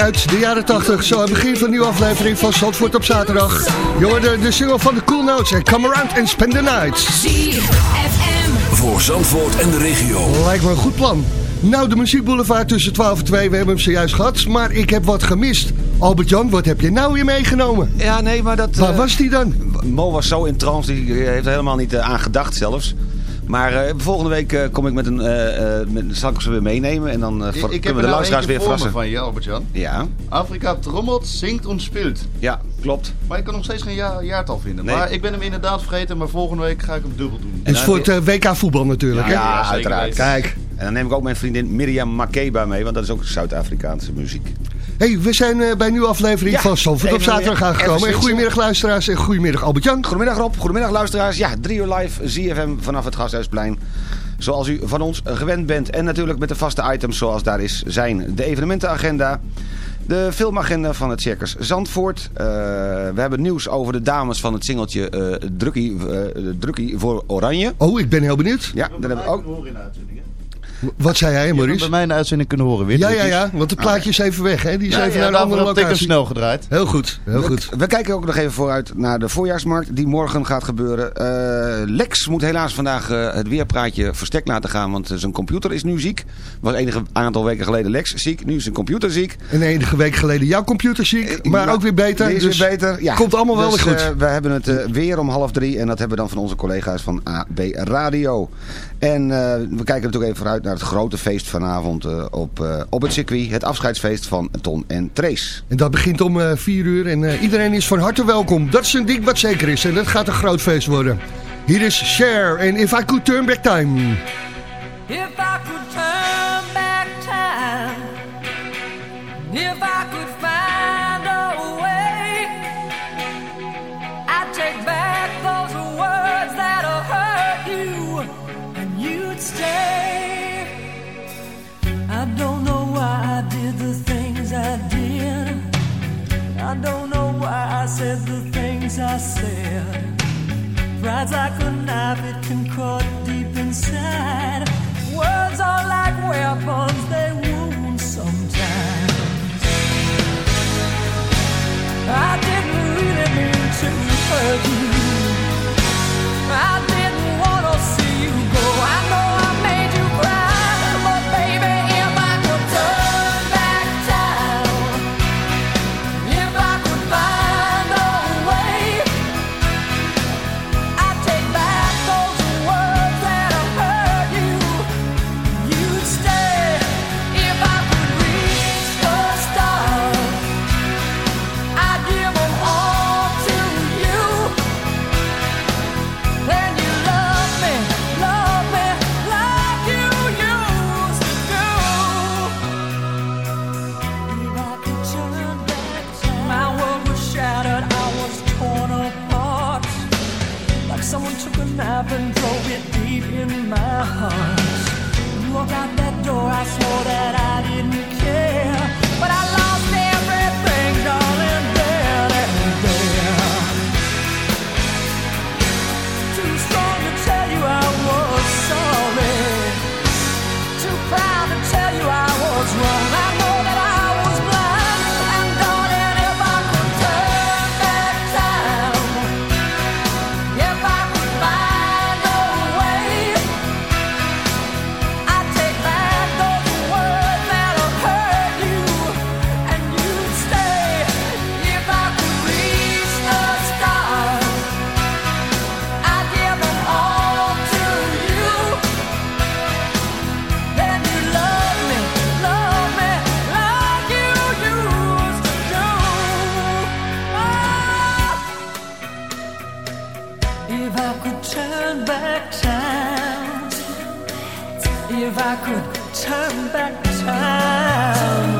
uit de jaren 80. Zo aan het begin van een nieuwe aflevering van Zandvoort op zaterdag. Je hoorde de single van de Cool Notes en Come Around and Spend the Night. ZFM voor Zandvoort en de regio. Lijkt me een goed plan. Nou, de muziekboulevard tussen 12 en 2, we hebben hem zojuist gehad. Maar ik heb wat gemist. Albert-Jan, wat heb je nou weer meegenomen? Ja, nee, maar dat... Waar uh, was die dan? Mo was zo in trance, die heeft er helemaal niet uh, aan gedacht zelfs. Maar uh, volgende week uh, kom ik met een... Uh, met, zal ik ze weer meenemen en dan ik, ik kunnen we de luisteraars weer verrassen. van je, Albert-Jan. Ja. Afrika trommelt, zingt en speelt. Ja, klopt. Maar ik kan nog steeds geen ja jaartal vinden. Nee. Maar ik ben hem inderdaad vergeten, maar volgende week ga ik hem dubbel doen. En is voor het WK voetbal natuurlijk, ja, hè? Ja, uiteraard. Kijk. En dan neem ik ook mijn vriendin Miriam Makeba mee, want dat is ook Zuid-Afrikaanse muziek. Hey, we zijn uh, bij een nieuwe aflevering ja, van Zandvoort op zaterdag aangekomen. En goedemiddag luisteraars en goedemiddag Albert-Jan. Goedemiddag Rob, goedemiddag luisteraars. Ja, 3 uur live, ZFM vanaf het Gasthuisplein. Zoals u van ons gewend bent. En natuurlijk met de vaste items zoals daar is zijn. De evenementenagenda. De filmagenda van het Circus Zandvoort. Uh, we hebben nieuws over de dames van het singeltje uh, Drukkie, uh, Drukkie voor Oranje. Oh, ik ben heel benieuwd. Ja, dat hebben we ook. Wat zei jij, Maurice? Je bij mij een uitzending kunnen horen, weer. Ja, ja, ja, want de plaatje is even weg, hè? Die is ja, even ja, naar een andere locatie. locatie. snel gedraaid. Heel goed, heel goed. We, we, kijken ook nog even vooruit naar de voorjaarsmarkt die morgen gaat gebeuren. Uh, Lex moet helaas vandaag uh, het weerpraatje verstek laten gaan, want zijn computer is nu ziek. Was enige aantal weken geleden Lex ziek, nu is zijn computer ziek. En enige week geleden jouw computer ziek, maar ja, ook weer beter. Is dus weer beter. Ja. Komt allemaal wel dus, weer goed. Uh, we hebben het weer om half drie en dat hebben we dan van onze collega's van AB Radio. En we kijken natuurlijk even vooruit naar het grote feest vanavond uh, op, uh, op het circuit. Het afscheidsfeest van Ton en Trace. En dat begint om 4 uh, uur en iedereen is van harte welkom. Dat is een ding wat zeker is en dat gaat een groot feest worden. Hier is Cher en If I Could Turn Back Time. If I could turn back time If I could said the things I said. Pride's like a knife, it can cut deep inside. Words are like weapons, they if I could turn back time.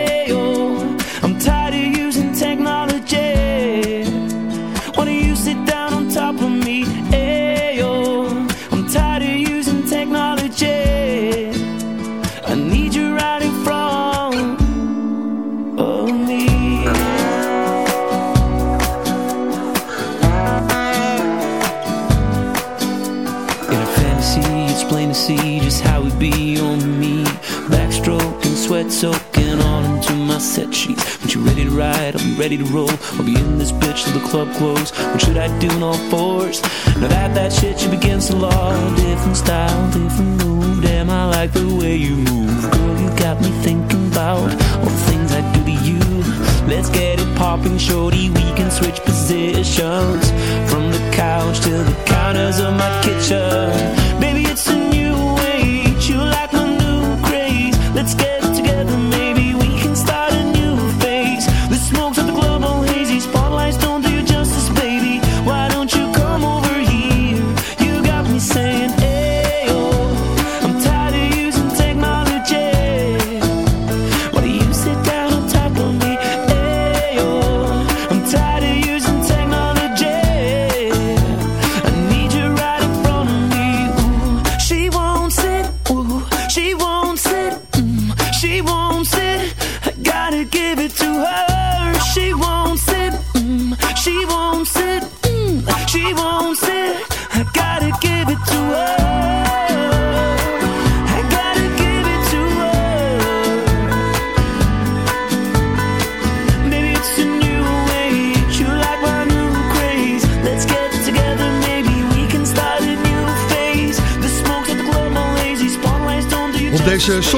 Set sheets. When you're ready to ride, I'll be ready to roll. I'll be in this bitch till the club close. What should I do in all fours? Now that that shit should begin to law. Different style, different move. Damn, I like the way you move. Girl, you got me thinking about all the things I do to you. Let's get it popping, shorty. We can switch positions from the couch to the counters of my kitchen. Baby, it's a new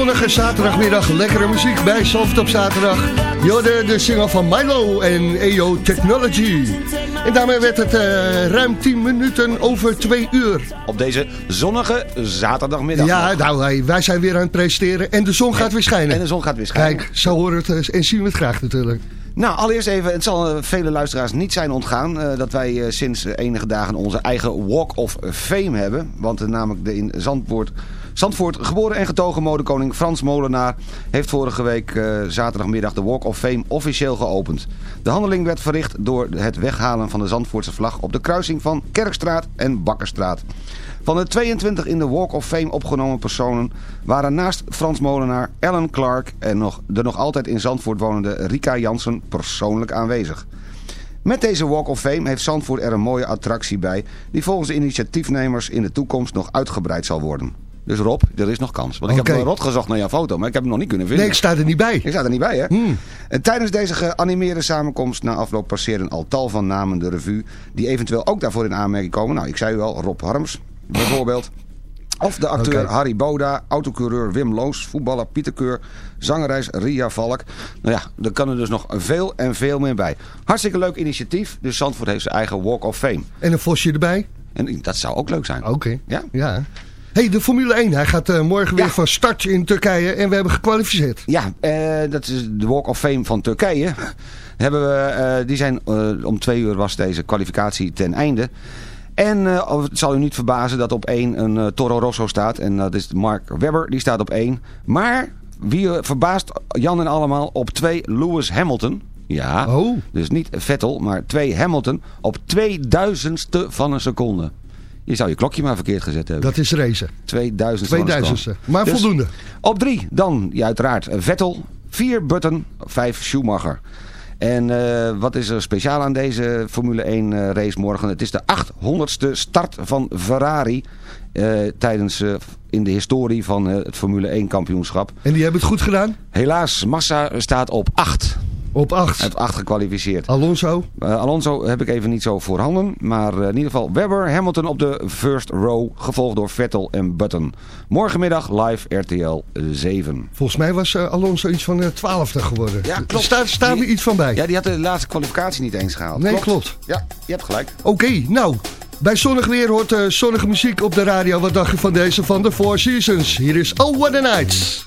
zonnige zaterdagmiddag lekkere muziek bij Soft op zaterdag. Jorde de single van Milo en EO Technology. En daarmee werd het eh, ruim 10 minuten over 2 uur. Op deze zonnige zaterdagmiddag. Ja, nou, hey, wij zijn weer aan het presteren en de zon gaat weer schijnen. En de zon gaat weer schijnen. Kijk, zo horen we het eh, en zien we het graag natuurlijk. Nou, allereerst even, het zal eh, vele luisteraars niet zijn ontgaan... dat wij sinds enige dagen onze eigen Walk of Fame hebben. Want namelijk de in Zandvoort Zandvoort, geboren en getogen modekoning Frans Molenaar... heeft vorige week uh, zaterdagmiddag de Walk of Fame officieel geopend. De handeling werd verricht door het weghalen van de Zandvoortse vlag... op de kruising van Kerkstraat en Bakkerstraat. Van de 22 in de Walk of Fame opgenomen personen waren naast Frans Molenaar, Ellen Clark en nog, de nog altijd in Zandvoort wonende Rika Jansen persoonlijk aanwezig. Met deze Walk of Fame heeft Zandvoort er een mooie attractie bij... die volgens de initiatiefnemers in de toekomst nog uitgebreid zal worden. Dus Rob, er is nog kans. Want ik heb wel rot gezocht naar jouw foto, maar ik heb hem nog niet kunnen vinden. Nee, ik sta er niet bij. Ik sta er niet bij, hè? Hmm. En tijdens deze geanimeerde samenkomst na afloop passeerden al tal van namen de revue... die eventueel ook daarvoor in aanmerking komen. Nou, ik zei u al, Rob Harms bijvoorbeeld. Of de acteur. Harry Boda, autocoureur Wim Loos, voetballer Pieter Keur, zangeres Ria Valk. Nou ja, er kan er dus nog veel en veel meer bij. Hartstikke leuk initiatief, dus Zandvoort heeft zijn eigen Walk of Fame. En een vosje erbij? En dat zou ook leuk zijn. Oké. Ja? Ja. Hey, de Formule 1. Hij gaat eh, morgen weer Ja. van start in Turkije. En we hebben gekwalificeerd. Ja, eh, dat is de Walk of Fame van Turkije. Hebben we, eh, die zijn, om twee uur was deze kwalificatie ten einde. En het zal u niet verbazen dat op één een Toro Rosso staat. En dat is Mark Webber, die staat op één. Maar wie verbaast Jan en allemaal op twee Lewis Hamilton. Ja, Oh. dus niet Vettel, maar twee Hamilton op 2000ste van een seconde. Je zou je klokje maar verkeerd gezet hebben. Dat is racen. 2000 van een 2000ste. seconde. Maar Dus voldoende. Op drie, dan ja, uiteraard Vettel. Vier Button, vijf Schumacher. En eh, wat is er speciaal aan deze Formule 1 eh, race morgen? Het is de 800ste start van Ferrari eh, tijdens in de historie van het Formule 1 kampioenschap. En die hebben het goed gedaan? Helaas, Massa staat op 8. Op 8. Hij heeft 8 gekwalificeerd. Alonso. Eh, Alonso heb ik even niet zo voorhanden. Maar eh, in ieder geval Webber, Hamilton op de first row. Gevolgd door Vettel en Button. Morgenmiddag live RTL 7. Volgens mij was eh, Alonso iets van de twaalfde geworden. Ja, klopt. Staat, Die- er iets van bij. Ja, die had de laatste kwalificatie niet eens gehaald. Nee, klopt. Ja, je hebt gelijk. Oké, nou. Bij zonnig weer hoort zonnige muziek op de radio. Wat dacht je van deze van de Four Seasons? Hier is Oh What a Nights.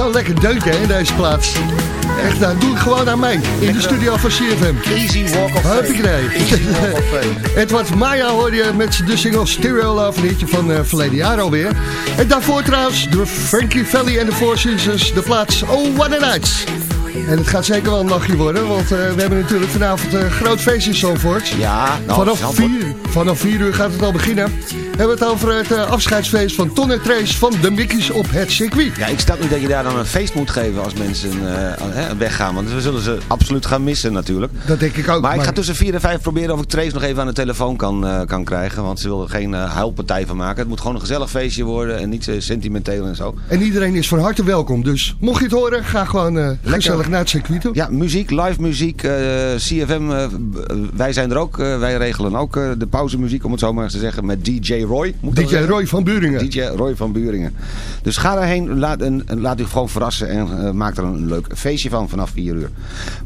Zo lekker deuken hè, in deze plaats. Echt, nou, doe ik gewoon aan mij. In de studio van CFM. Easy Walk of Fame. Easy Walk of Fame. Edward Maya hoorde je met de single Stereo Love, een hitje van eh, verleden jaar alweer. En daarvoor trouwens door Frankie Valley en de Four Seasons de plaats Oh What a Night. En het gaat zeker wel een nachtje worden, want eh, we hebben natuurlijk vanavond een groot feest in Zandvoort. Ja, nou, vanaf, Zandvoort. vier, vanaf vier uur gaat het al beginnen. We hebben het over het eh, afscheidsfeest van Ton en Trace van de Mickey's op het circuit. Ja, ik snap niet dat je daar dan een feest moet geven als mensen eh, weggaan. Want we zullen ze absoluut gaan missen natuurlijk. Dat denk ik ook. Maar ik ga tussen 4 en 5 proberen of ik Trace nog even aan de telefoon kan, eh, kan krijgen. Want ze wil er geen huilpartij van maken. Het moet gewoon een gezellig feestje worden en niet sentimenteel en zo. En iedereen is van harte welkom. Dus mocht je het horen, ga gewoon gezellig naar het circuit toe. Ja, muziek, live muziek, CFM, wij zijn er ook. wij regelen ook de pauzemuziek, om het zo maar eens te zeggen, met DJ Roy. Moet dat DJ? Roy van Buringen. DJ Roy van Buringen. Dus ga daarheen, laat, en, laat u gewoon verrassen en eh, maak er een leuk feestje van vanaf 4 uur.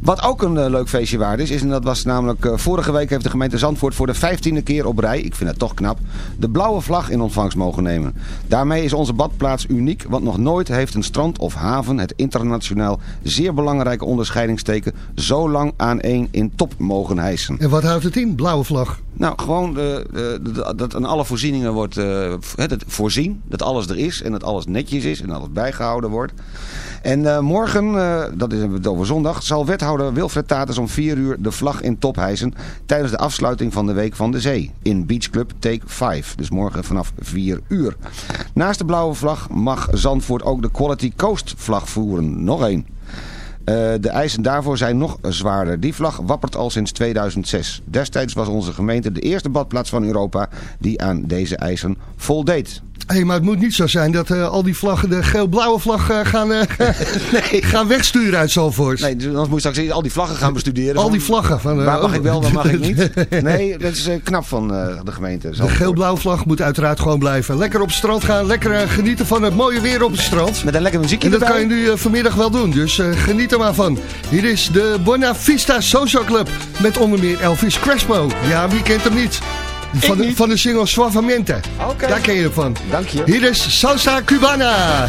Wat ook een eh, leuk feestje waard is, is en dat was namelijk eh, vorige week heeft de gemeente Zandvoort voor de vijftiende keer op rij, ik vind het toch knap, de blauwe vlag in ontvangst mogen nemen. Daarmee is onze badplaats uniek, want nog nooit heeft een strand of haven het internationaal zeer belangrijke onderscheidingsteken zo lang aan één in top mogen hijsen. En wat houdt het in, blauwe vlag? Nou, gewoon eh, eh, dat- aan alle voorzieningen wordt eh, het voorzien. Dat alles er is en dat alles netjes is en alles bijgehouden wordt. En eh, morgen, eh, dat is het over zondag, zal wethouder Wilfred Tatus om 4 uur de vlag in top hijsen tijdens de afsluiting van de Week van de Zee in Beach Club Take 5. Dus morgen vanaf 4 uur. Naast de blauwe vlag mag Zandvoort ook de Quality Coast vlag voeren. Nog één. Eh, de eisen daarvoor zijn nog zwaarder. Die vlag wappert al sinds 2006. Destijds was onze gemeente de eerste badplaats van Europa die aan deze eisen voldeed. Hey, maar het moet niet zo zijn dat eh, al die vlaggen de geel-blauwe vlag eh, gaan, eh, gaan wegsturen uit Zalvoort. Nee, dus anders moet je straks al die vlaggen gaan bestuderen. Al die vlaggen. Van, Waar mag ik wel, waar mag ik niet? Nee, dat is knap van de gemeente. De geel-blauwe vlag moet uiteraard gewoon blijven. Lekker op het strand gaan, lekker genieten van het mooie weer op het strand. Met een lekker muziekje En dat erbij. kan je nu vanmiddag wel doen, dus geniet er maar van. Hier is de Buena Vista Social Club met onder meer Elvis Crespo. Ja, wie kent hem niet? Van, de, niet. van de single Suavamente. Oké. Daar ken je hem van. Dank je. Hier is Salsa Cubana.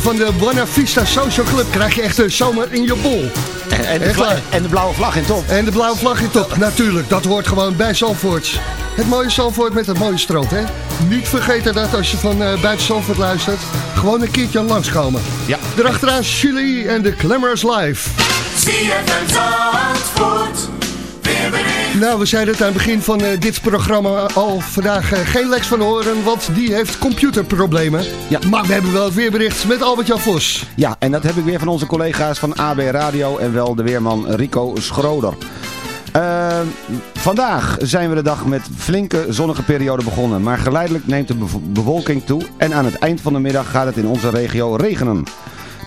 van de Buena Vista Social Club krijg je echt de zomer in je bol. En, en, de, en de blauwe vlag in top. En de blauwe vlag in top, natuurlijk. Dat hoort gewoon bij Zandvoort. Het mooie Zandvoort met het mooie strand, hè? Niet vergeten dat als je van eh, buiten Zandvoort luistert, gewoon een keertje langskomen. Ja. Erachteraan Chili en de Glamorous Life. ZFM Zandvoort. Nou, we zeiden het aan het begin van eh, dit programma al vandaag eh, geen Lex van Horen, want die heeft computerproblemen. Ja. Maar we hebben wel het weerbericht met Albert-Jan Vos. Ja, en dat heb ik weer van onze collega's van AB Radio en wel de weerman Rico Schroder. Eh, vandaag zijn we de dag met flinke zonnige periode begonnen, maar geleidelijk neemt de bewolking toe en aan het eind van de middag gaat het in onze regio regenen.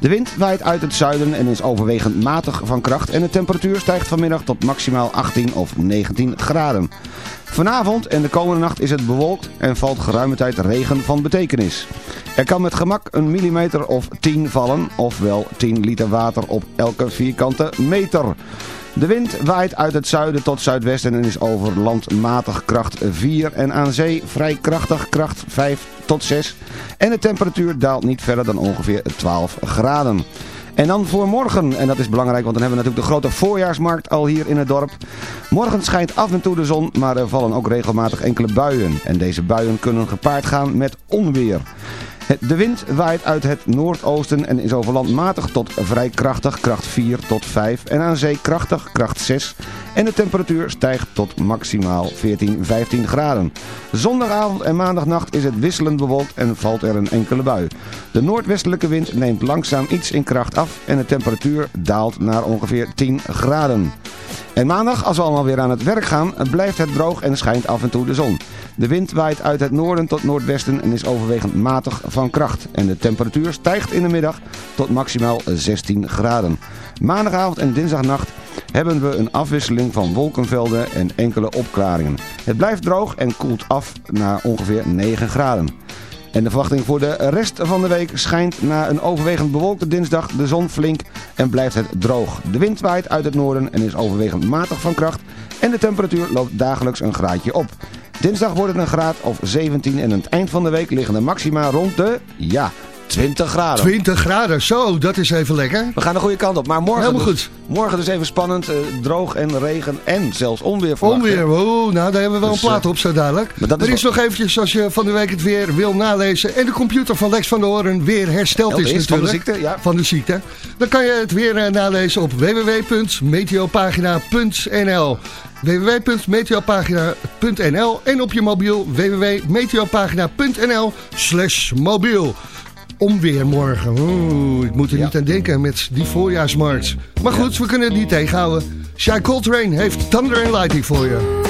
De wind waait uit het zuiden en is overwegend matig van kracht en de temperatuur stijgt vanmiddag tot maximaal 18 of 19 graden. Vanavond en de komende nacht is het bewolkt en valt geruime tijd regen van betekenis. Er kan met gemak een millimeter of 10 vallen, ofwel 10 liter water op elke vierkante meter. De wind waait uit het zuiden tot zuidwesten en is over land matig kracht 4 en aan zee vrij krachtig kracht 5 tot 6. En de temperatuur daalt niet verder dan ongeveer 12 graden. En dan voor morgen, en dat is belangrijk want dan hebben we natuurlijk de grote voorjaarsmarkt al hier in het dorp. Morgen schijnt af en toe de zon, maar er vallen ook regelmatig enkele buien. En deze buien kunnen gepaard gaan met onweer. De wind waait uit het noordoosten en is over land matig tot vrij krachtig, kracht 4 tot 5. En aan zee krachtig, kracht 6. En de temperatuur stijgt tot maximaal 14, 15 graden. Zondagavond en maandagnacht is het wisselend bewolkt en valt er een enkele bui. De noordwestelijke wind neemt langzaam iets in kracht af en de temperatuur daalt naar ongeveer 10 graden. En maandag, als we allemaal weer aan het werk gaan, blijft het droog en schijnt af en toe de zon. De wind waait uit het noorden tot noordwesten en is overwegend matig van kracht. En de temperatuur stijgt in de middag tot maximaal 16 graden. Maandagavond en dinsdagnacht hebben we een afwisseling van wolkenvelden en enkele opklaringen. Het blijft droog en koelt af naar ongeveer 9 graden. En de verwachting voor de rest van de week schijnt na een overwegend bewolkte dinsdag de zon flink en blijft het droog. De wind waait uit het noorden en is overwegend matig van kracht en de temperatuur loopt dagelijks een graadje op. Dinsdag wordt het een graad of 17 en aan het eind van de week liggen de maxima rond de, ja, 20 graden. 20 graden, zo, dat is even lekker. We gaan de goede kant op. Maar morgen, Helemaal dus, morgen dus even spannend. eh, droog en regen en zelfs onweer? Onweer, oh, nou daar hebben we wel Dus, een plaat eh, op zo dadelijk. maar dat is er is nog eventjes, als je van de week het weer wil nalezen... en de computer van Lex van der Hoorn weer hersteld is is, van de natuurlijk. ziekte, ja. Van de ziekte. Dan kan je het weer eh, nalezen op www.meteopagina.nl www.meteopagina.nl en op je mobiel www.meteopagina.nl slash mobiel. Onweer morgen. Oeh, ik moet er niet aan denken met die voorjaarsmarkt. Maar goed, we kunnen het niet tegenhouden. Shai Coltrane heeft Thunder and Lightning voor je.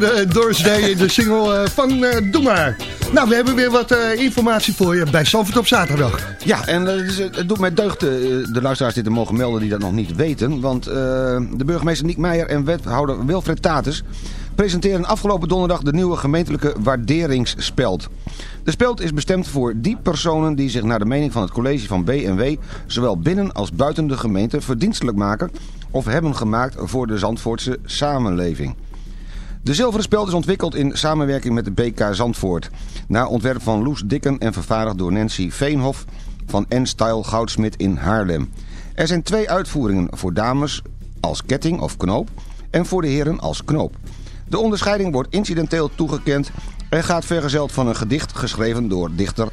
Hoorde Doris Day, de single eh, van eh, Doe Maar. Nou, we hebben weer wat eh, informatie voor je bij Sanford op zaterdag. Ja, en het doet mij deugd de luisteraars dit te mogen melden die dat nog niet weten. Want de burgemeester Niek Meijer en wethouder Wilfred Tatus presenteren afgelopen donderdag de nieuwe gemeentelijke waarderingsspeld. De speld is bestemd voor die personen die zich naar de mening van het college van B&W zowel binnen als buiten de gemeente verdienstelijk maken of hebben gemaakt voor de Zandvoortse samenleving. De zilveren speld is ontwikkeld in samenwerking met de BK Zandvoort. Naar ontwerp van Loes Dikken en vervaardigd door Nancy Veenhof van N-Style Goudsmit in Haarlem. Er zijn twee uitvoeringen voor dames als ketting of knoop en voor de heren als knoop. De onderscheiding wordt incidenteel toegekend en gaat vergezeld van een gedicht geschreven door dichter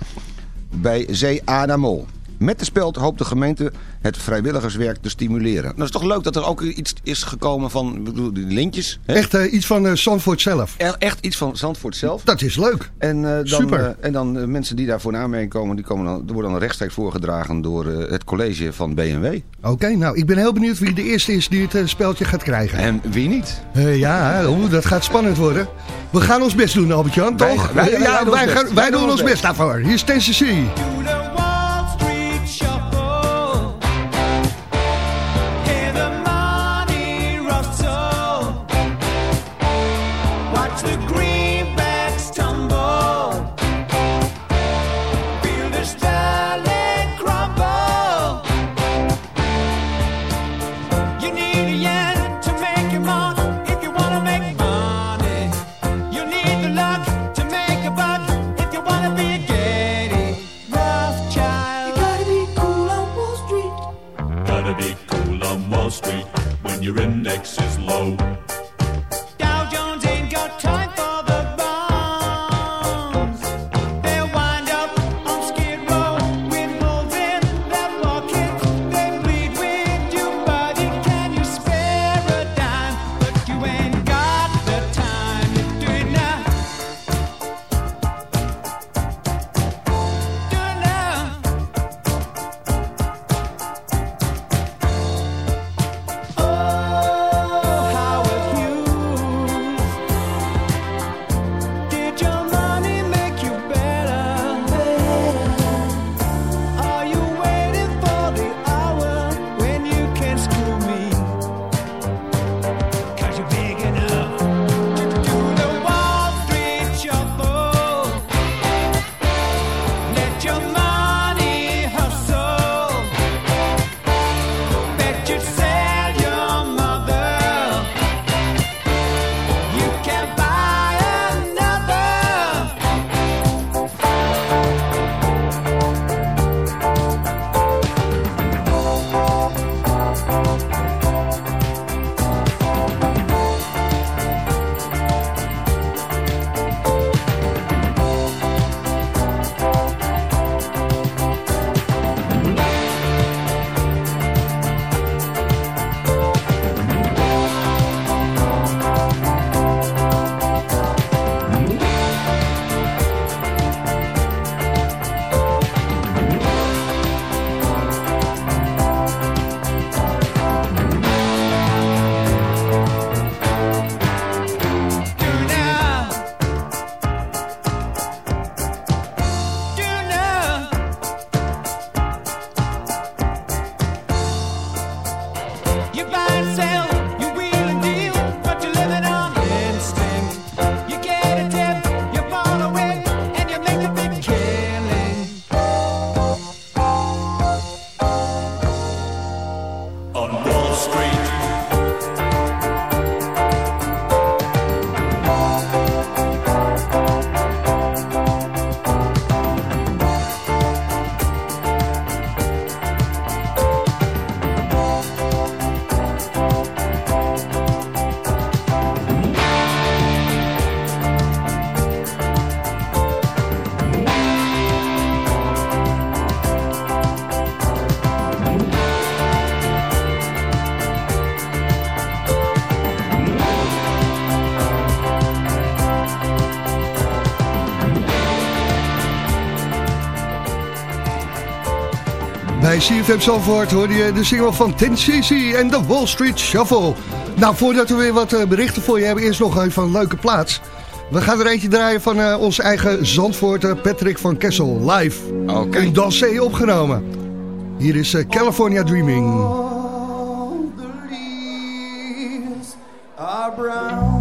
bij Zee Adamol. Met de speld hoopt de gemeente het vrijwilligerswerk te stimuleren. Nou, het is toch leuk dat er ook iets is gekomen van ik bedoel, die lintjes. hè? Echt eh, iets van eh Zandvoort zelf. E- Echt iets van Zandvoort zelf. Dat is leuk. En, eh, dan, Super. en dan mensen die daarvoor in aanmerking komen, die, komen dan, worden dan rechtstreeks voorgedragen door het college van B&W. Oké, nou, ik ben heel benieuwd wie de eerste is die het speldje gaat krijgen. En wie niet? Ja, oeh, dat gaat spannend worden. We gaan ons best doen, Albert-Jan, toch? wij- wij ja, doen ons wij, wij doen ons best daarvoor. Hier is Tennessee. CFM Zandvoort hoorde je de single van Tin CC en The Wall Street Shuffle. Nou, voordat we weer wat eh, berichten voor je hebben, eerst nog even een leuke plaats. We gaan er eentje draaien van eh, ons eigen Zandvoorter eh, Patrick van Kessel, live. Oké. Okay. In Dansee opgenomen. Hier is California Dreaming. All the leaves are brown.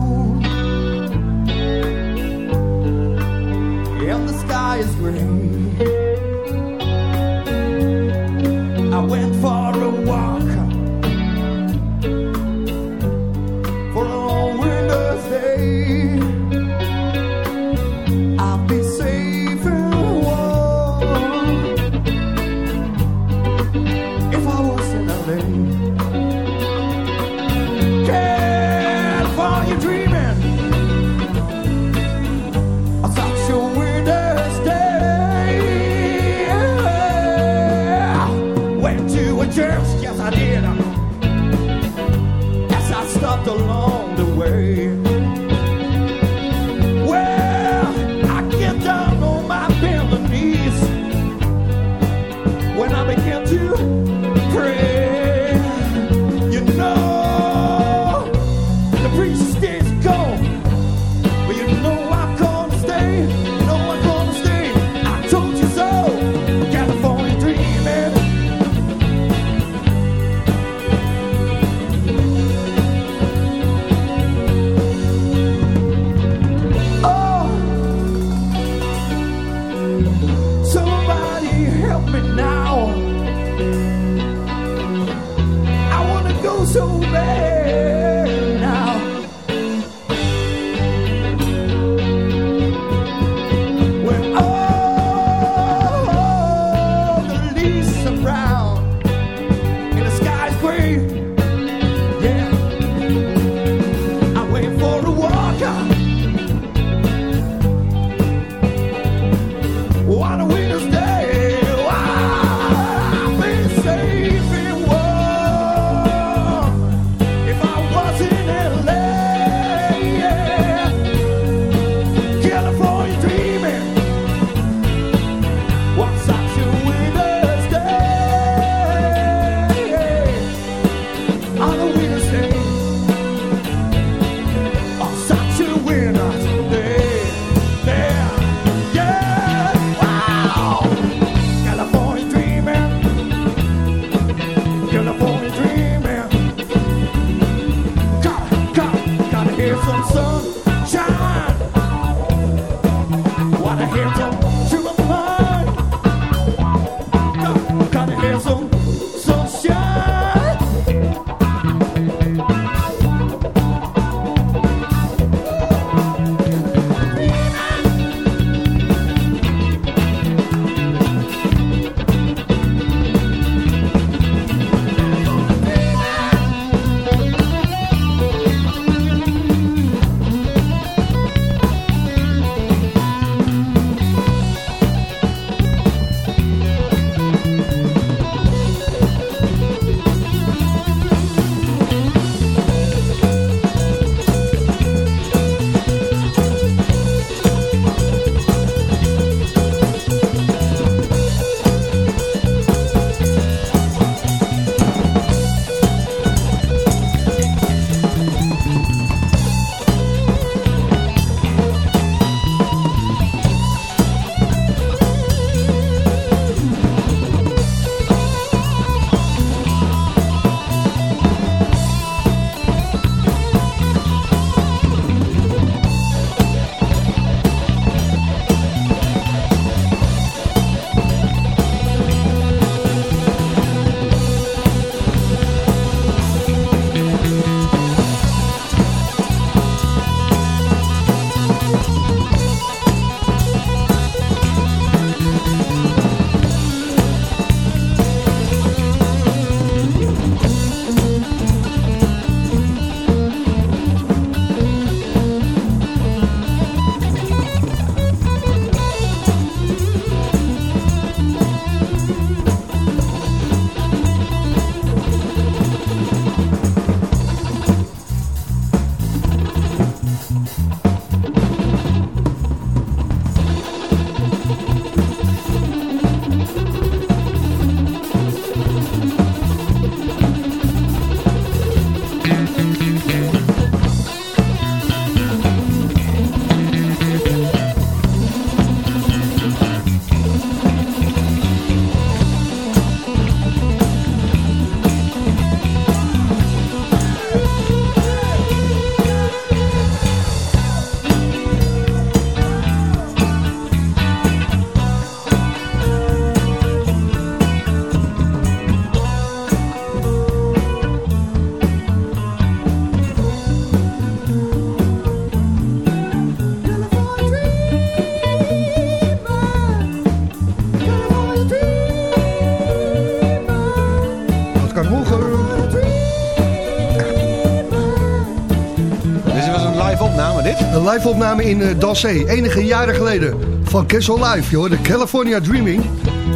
Live opname in uh, enige jaren geleden. Van Kessel Live, joh, de California Dreaming.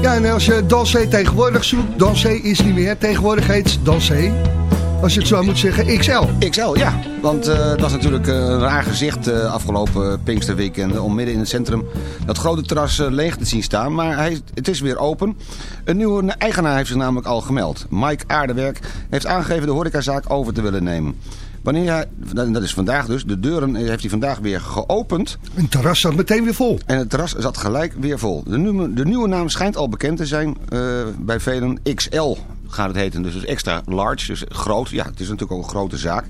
Ja, en als je Dansé tegenwoordig zoekt, Dansé is niet meer. Tegenwoordig heet Dansé, als je het zo moet zeggen, XL. XL, ja. Want eh, het was natuurlijk eh, een raar gezicht eh, afgelopen Pinksterweekend... om midden in het centrum dat grote terras leeg te zien staan. Maar hij, het is weer open. Een nieuwe eigenaar heeft zich namelijk al gemeld. Mike Aardewerk heeft aangegeven de horecazaak over te willen nemen. Wanneer hij, dat is vandaag dus, de deuren heeft hij vandaag weer geopend. Een terras staat meteen weer vol. En het terras zat gelijk weer vol. De nieuwe, de nieuwe naam schijnt al bekend te zijn eh, bij velen. XL gaat het heten, dus extra large, dus groot. Ja, het is natuurlijk ook een grote zaak.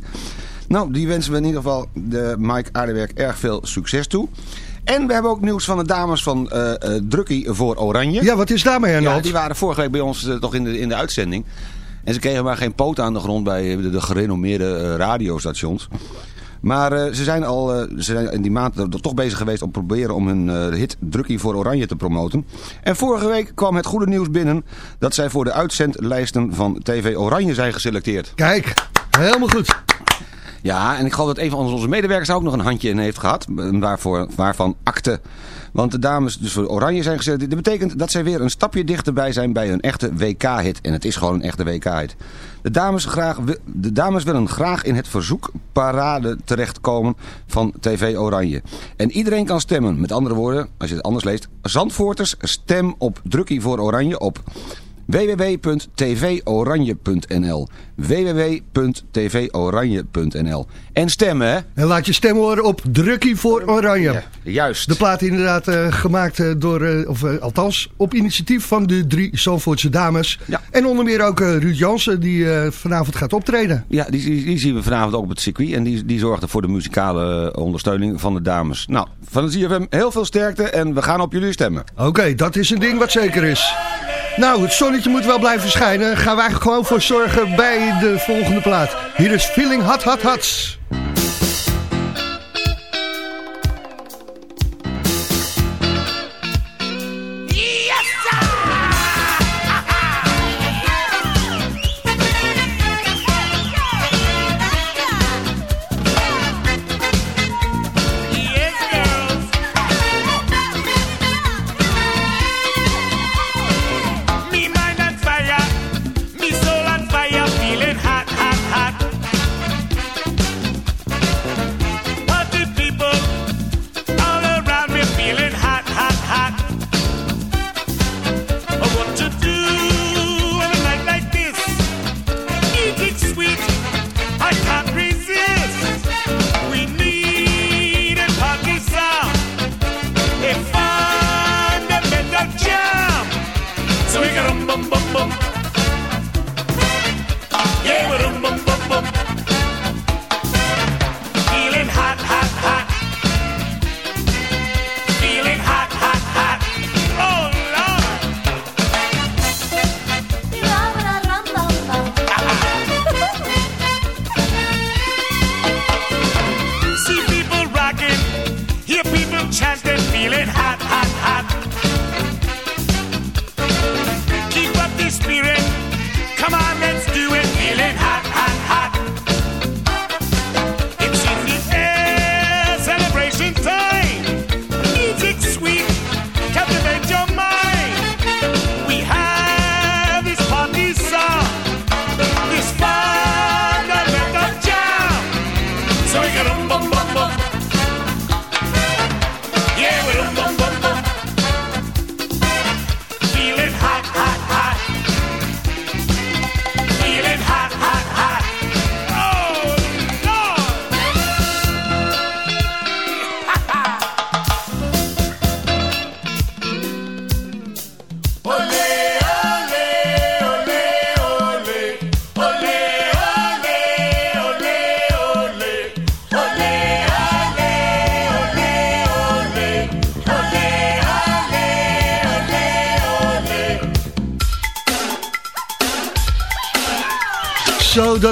Nou, die wensen we in ieder geval de Mike Aardewerk erg veel succes toe. En we hebben ook nieuws van de dames van eh eh, Drukkie voor Oranje. Ja, wat is daarmee aan de Ja, die waren vorige week bij ons eh, toch in de, in de uitzending. En ze kregen maar geen poot aan de grond bij eh, de, de gerenommeerde eh, radiostations. Maar eh, ze zijn al ze zijn in die maand toch bezig geweest om proberen om hun hit Drukkie voor Oranje te promoten. En vorige week kwam het goede nieuws binnen dat zij voor de uitzendlijsten van TV Oranje zijn geselecteerd. Kijk, helemaal goed. Ja, en ik geloof dat een van onze medewerkers daar ook nog een handje in heeft gehad. Waarvoor, waarvan akte. Want de dames dus voor Oranje zijn gezet. Dat betekent dat zij weer een stapje dichterbij zijn bij een echte WK-hit. En het is gewoon een echte WK-hit. De dames, de dames willen graag in het verzoekparade terechtkomen van TV Oranje. En iedereen kan stemmen. Met andere woorden, als je het anders leest. Zandvoorters, stem op Drukkie voor Oranje op www.tvoranje.nl www.tvoranje.nl En stemmen, hè? En laat je stem horen op Drukkie voor Oranje. Juist. De plaat inderdaad eh, gemaakt eh, door, eh, of althans op initiatief van de drie Zandvoortse dames. Ja. En onder meer ook eh, Ruud Jansen die eh, vanavond gaat optreden. Ja, die, die, die zien we vanavond ook op het circuit. En die, die zorgde voor de muzikale ondersteuning van de dames. Nou, van het ZFM heel veel sterkte en we gaan op jullie stemmen. Oké, dat is een ding wat zeker is. Nou, het zonnetje moet wel blijven schijnen. Gaan wij gewoon voor zorgen bij de volgende plaat. Hier is Feeling Hot Hot Hot. enchanted, feeling hot.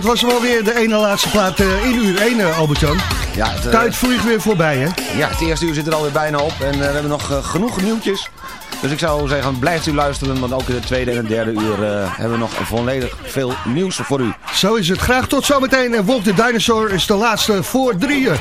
Was wel weer de ene laatste plaat eh, in uur 1, uh, Albert-Jan. Ja, het, eh, Tijd vliegt weer voorbij, hè? ja, het eerste uur zit er alweer bijna op en eh, we hebben nog eh, genoeg nieuwtjes. Dus ik zou zeggen, blijft u luisteren, want ook in het tweede en het derde uur eh, hebben we nog volledig veel nieuws voor u. Zo is het. Graag tot zometeen. En Wolf de Dinosaur is de laatste voor drieën.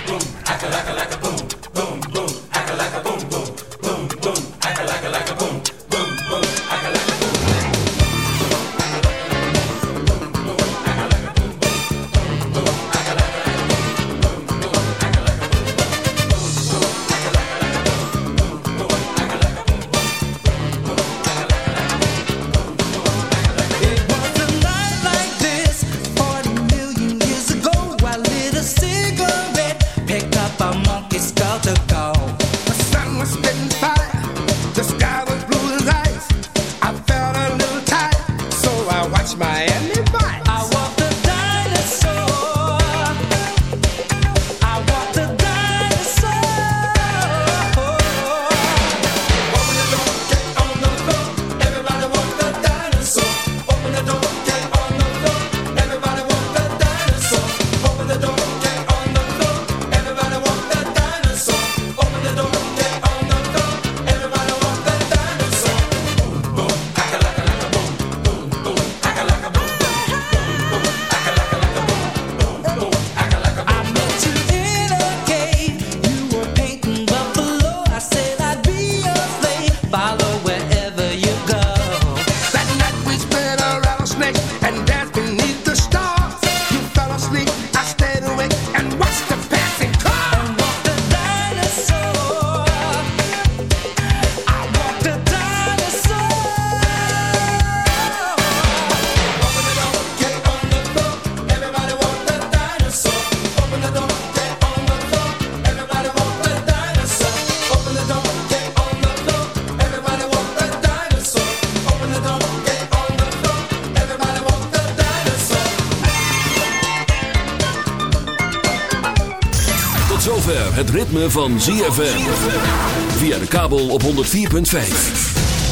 Ritme van ZFM. Via de kabel op 104.5.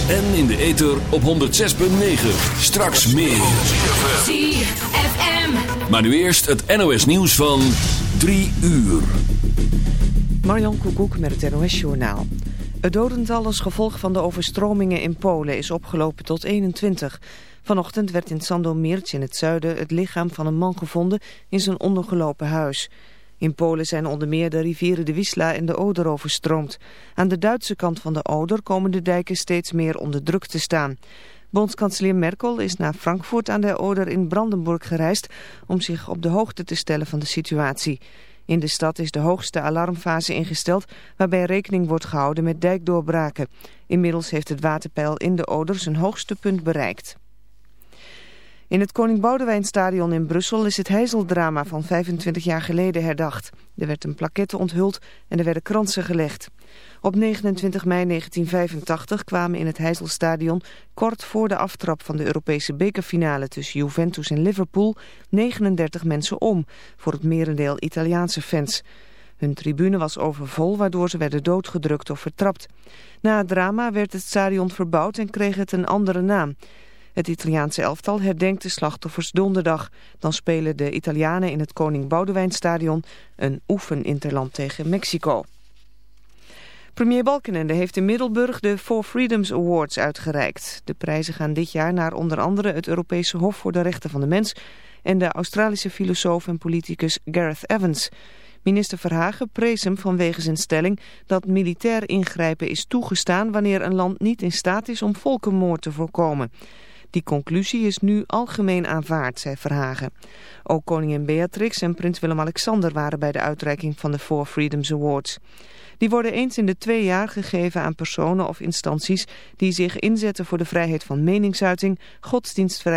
En in de ether op 106.9. Straks meer. ZFM. Maar nu eerst het NOS nieuws van 3 uur. Marjan Koekoek met het NOS-journaal. Het dodental als gevolg van de overstromingen in Polen is opgelopen tot 21. Vanochtend werd in Sandomierz in het zuiden het lichaam van een man gevonden in zijn ondergelopen huis. In Polen zijn onder meer de rivieren de Wisla en de Oder overstroomd. Aan de Duitse kant van de Oder komen de dijken steeds meer onder druk te staan. Bondskanselier Merkel is naar Frankfurt aan de Oder in Brandenburg gereisd om zich op de hoogte te stellen van de situatie. In de stad is de hoogste alarmfase ingesteld waarbij rekening wordt gehouden met dijkdoorbraken. Inmiddels heeft het waterpeil in de Oder zijn hoogste punt bereikt. In het Koning Boudewijnstadion in Brussel is het heizeldrama van 25 jaar geleden herdacht. Er werd een plaquette onthuld en er werden kransen gelegd. Op 29 mei 1985 kwamen in het Heizelstadion kort voor de aftrap van de Europese bekerfinale tussen Juventus en Liverpool 39 mensen om, voor het merendeel Italiaanse fans. Hun tribune was overvol waardoor ze werden doodgedrukt of vertrapt. Na het drama werd het stadion verbouwd en kreeg het een andere naam. Het Italiaanse elftal herdenkt de slachtoffers donderdag. Dan spelen de Italianen in het Koning Boudewijnstadion een oefeninterland tegen Mexico. Premier Balkenende heeft in Middelburg de Four Freedoms Awards uitgereikt. De prijzen gaan dit jaar naar onder andere het Europese Hof voor de Rechten van de Mens en de Australische filosoof en politicus Gareth Evans. Minister Verhagen prees hem vanwege zijn stelling dat militair ingrijpen is toegestaan wanneer een land niet in staat is om volkenmoord te voorkomen. Die conclusie is nu algemeen aanvaard, zei Verhagen. Ook koningin Beatrix en prins Willem-Alexander waren bij de uitreiking van de Four Freedoms Awards. Die worden eens in de twee jaar gegeven aan personen of instanties die zich inzetten voor de vrijheid van meningsuiting, godsdienstvrijheid